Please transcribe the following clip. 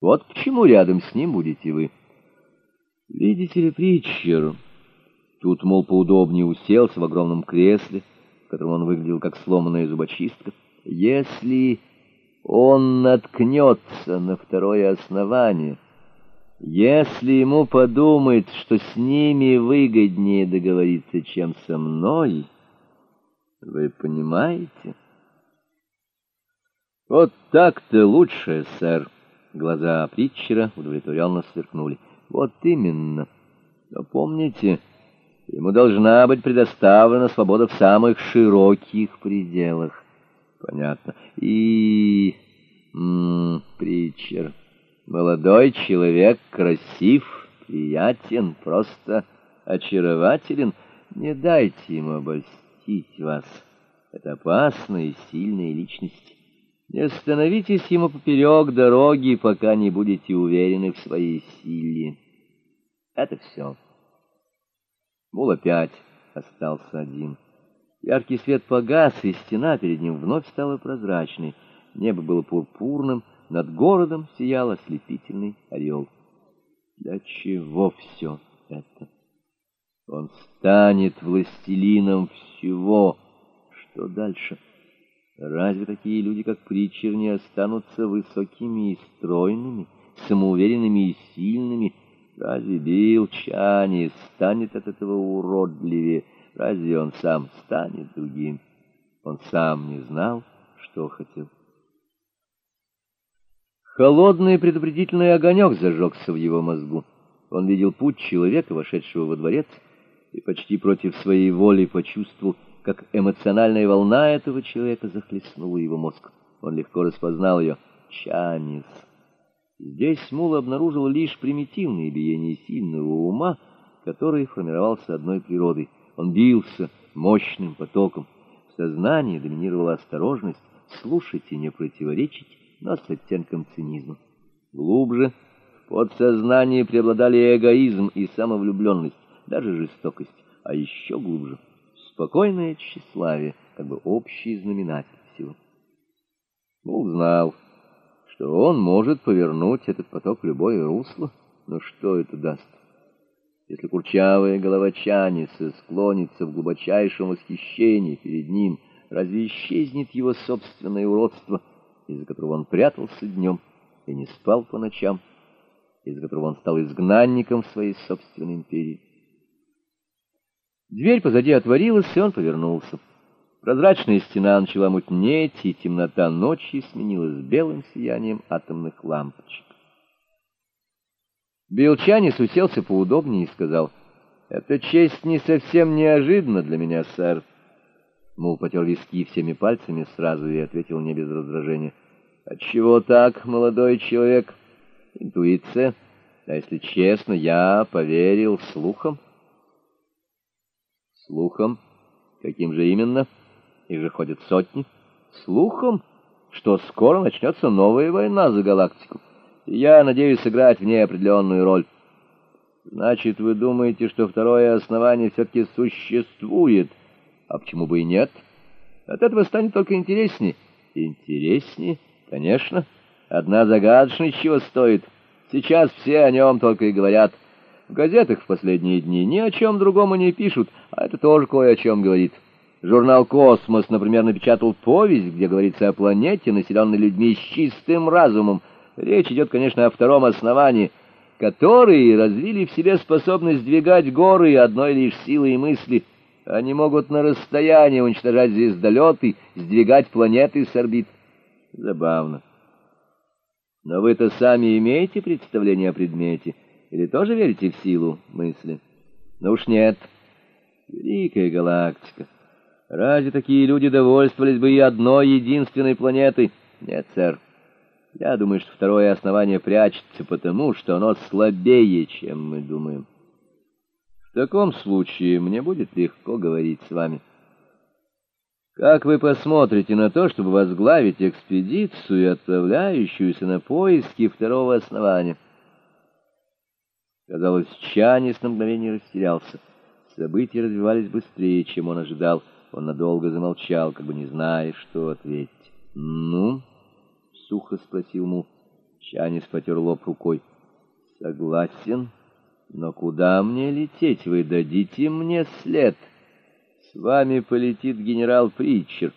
Вот к чему рядом с ним будете вы. Видите ли, Притчер, тут, мол, поудобнее уселся в огромном кресле, в котором он выглядел как сломанная зубочистка. Если он наткнется на второе основание, если ему подумает, что с ними выгоднее договориться, чем со мной, вы понимаете? Вот так-то лучше, сэр. Глаза Притчера удовлетворенно сверкнули. Вот именно. Но помните, ему должна быть предоставлена свобода в самых широких пределах. Понятно. И... М -м, Притчер, молодой человек, красив, приятен, просто очарователен. Не дайте ему обольстить вас. Это опасная и сильная личность. Не остановитесь ему поперек дороги, пока не будете уверены в своей силе. Это все. Мул опять остался один. Яркий свет погас, и стена перед ним вновь стала прозрачной. Небо было пурпурным, над городом сиял ослепительный орел. Для чего все это? Он станет властелином всего. Что дальше? — Разве такие люди, как Притчер, не останутся высокими и стройными, самоуверенными и сильными? Разве Билл Чани станет от этого уродливее? Разве он сам станет другим? Он сам не знал, что хотел. Холодный предупредительный огонек зажегся в его мозгу. Он видел путь человека, вошедшего во дворец, и почти против своей воли почувствовал, как эмоциональная волна этого человека захлестнула его мозг. Он легко распознал ее. Чанис. Здесь Мул обнаружил лишь примитивное биение сильного ума, который формировался одной природой. Он бился мощным потоком. В сознании доминировала осторожность, слушать и не противоречить, но с оттенком цинизма. Глубже в подсознании преобладали эгоизм и самовлюбленность, даже жестокость, а еще глубже — спокойное тщеславие, как бы общий знаменатель всего. Мул знал, что он может повернуть этот поток в любое русло, но что это даст? Если курчавая голова Чаниса склонится в глубочайшем восхищении перед ним, разве исчезнет его собственное уродство, из-за которого он прятался днем и не спал по ночам, из-за которого он стал изгнанником в своей собственной империи? Дверь позади отворилась, и он повернулся. Прозрачная стена начала мутнеть, и темнота ночи сменилась белым сиянием атомных лампочек. Белчанис уселся поудобнее и сказал, «Эта честь не совсем неожиданна для меня, сэр». Мул потер виски всеми пальцами сразу и ответил не без раздражения. «Отчего так, молодой человек? Интуиция. А если честно, я поверил слухам». Слухом? Каким же именно? Их же ходят сотни. Слухом, что скоро начнется новая война за галактику. я надеюсь сыграть в ней определенную роль. Значит, вы думаете, что второе основание все-таки существует? А почему бы и нет? От этого станет только интереснее. Интереснее? Конечно. Одна загадочность чего стоит. Сейчас все о нем только и говорят — в газетах в последние дни ни о чем другом и не пишут, а это тоже кое о чем говорит. Журнал «Космос», например, напечатал повесть, где говорится о планете, населенной людьми с чистым разумом. Речь идет, конечно, о втором основании, которые развили в себе способность двигать горы одной лишь силой мысли. Они могут на расстоянии уничтожать звездолеты, сдвигать планеты с орбит. Забавно. Но вы-то сами имеете представление о предмете — или тоже верите в силу мысли? Ну уж нет. Великая галактика. Разве такие люди довольствовались бы и одной единственной планетой? Нет, сэр. Я думаю, что второе основание прячется потому, что оно слабее, чем мы думаем. В таком случае мне будет легко говорить с вами. Как вы посмотрите на то, чтобы возглавить экспедицию, отправляющуюся на поиски второго основания? Казалось, Чанис на мгновение растерялся. События развивались быстрее, чем он ожидал. Он надолго замолчал, как бы не зная, что ответить. «Ну?» — сухо спросил Му. Чанис потер лоб рукой. Согласен, но куда мне лететь? Вы дадите мне след. С вами полетит генерал Притчер.